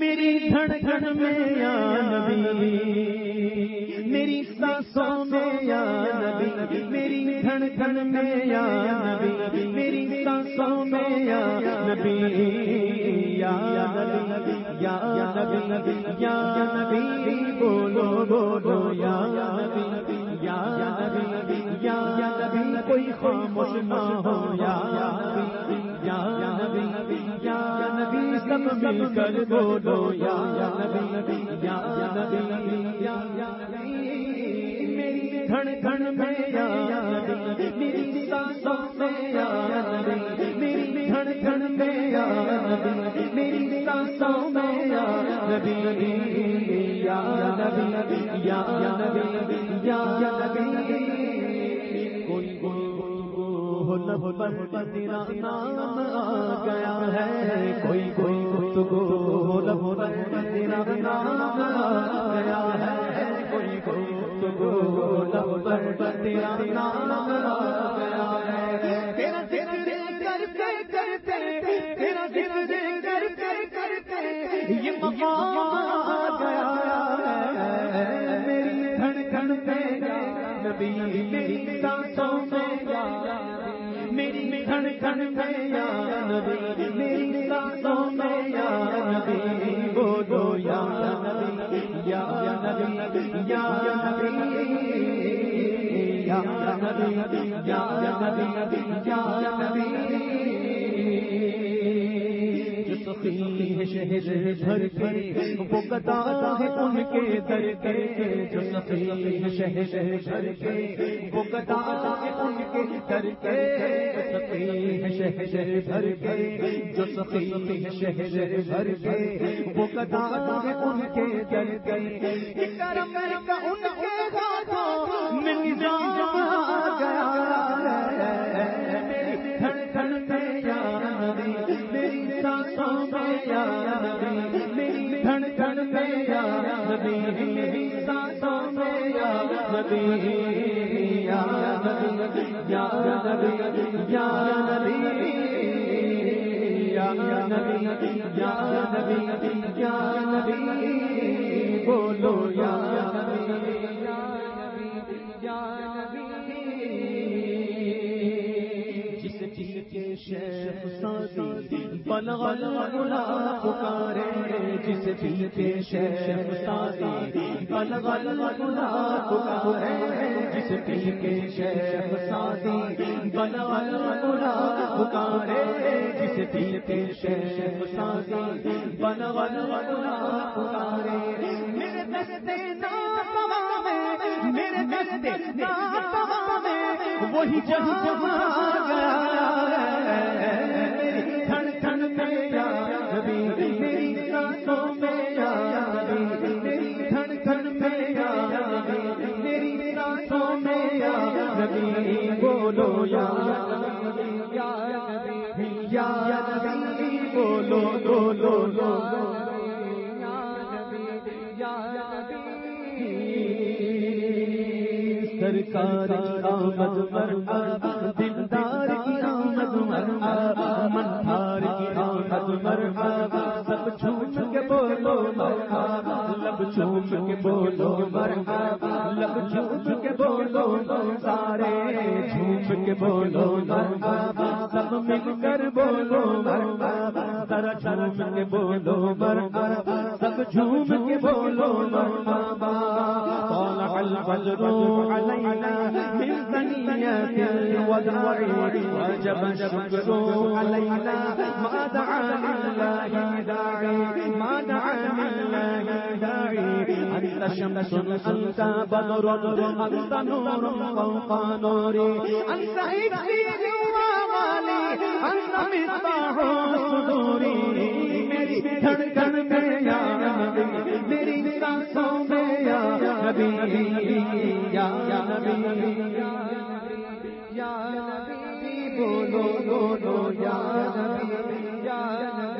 میری دھڑکن میں یا نبی میری سانسوں میں یا نبی میری دھڑکن میں یا نبی میری سانسوں میں یا نبی یا نبی یا نبی یا نبی بولو بولو یا نبی یا نبی یا نبی کوئی خاموش نہ ہو یا نبی یا نبی یا نبی سب مل کر بولو، یا نبی یا نبی، یا میری دھڑکن میں یا نبی، میری سانسوں میں یا نبی۔ میری دھڑکن میں یا نبی، میری سانسوں میں یا نبی۔ یا نبی یا نبی نبی۔ یا نبی۔ کوئی پر تیرا نام آ گیا ہے۔ کوئی کوئی گفتگو لب پر تیرا نام آ گیا ہے۔ کوئی کوئی گفتگو لب پر تیرا نام آ گیا ہے۔ تیرا ذکر کرتے کرتے تیرا ذکر کرتے کرتے یہ مقام آ گیا ہے میری دھڑکن میں نبی، میری سانسوں میری سانسوں میں یا نبی؟ بولو یا نبی یا نبی یا نبی یا نبی یا نبی یا نبی۔ شہر بھر کے وہ گدا ہے ان کے در کے جو سخی شہر بھر کے وہ گدا ہے ان کے در کے سخی شہر بھر کے جو سخی شہر بھر کے وہ گدا ہے ان کے در کے کرم کا ان کے مل جا گیا یا نبی میری میں یا نبی یا نبی یا نبی یا نبی یا نبی یا نبی یا نبی بولو یا نبی یا جس جس کے شیخ سادی بلغ الغلا پکارے جس جس کے شیخ سادی بلغ الغلا پکارے جس جس کے شیخ سادی بلغ الغلا پکارے جس جس کے شیخ سادی بلغ الغلا پکارے میرے دستے میرے دستے وہی جہاں گیا نبی بولو یا نبی بولو بولو لو سرکار آمد مرحبا دلدار کی آمد مرحبا منہار کی آمد مرحبا سب چھوٹ کے بولو مرحبا لب چھوٹ کے بولو مرحبا لب چھوٹ بولو سارے جھوٹ کے بولو سب مل کر بولو مرحبا ذرا جھوم کے بولو مرحبا سب جھوم کے بولو مرحبا طلع الفجر علينا من داعي أنت شمس أنت بدر أنت نور فوق نوري أنت عزي وغالي أنت مصباح صدوري میری دھڑکن میں یا نبی میری سانسوں میں یا نبی یا نبی یا نبی بولو بولو یا نبی یا نبی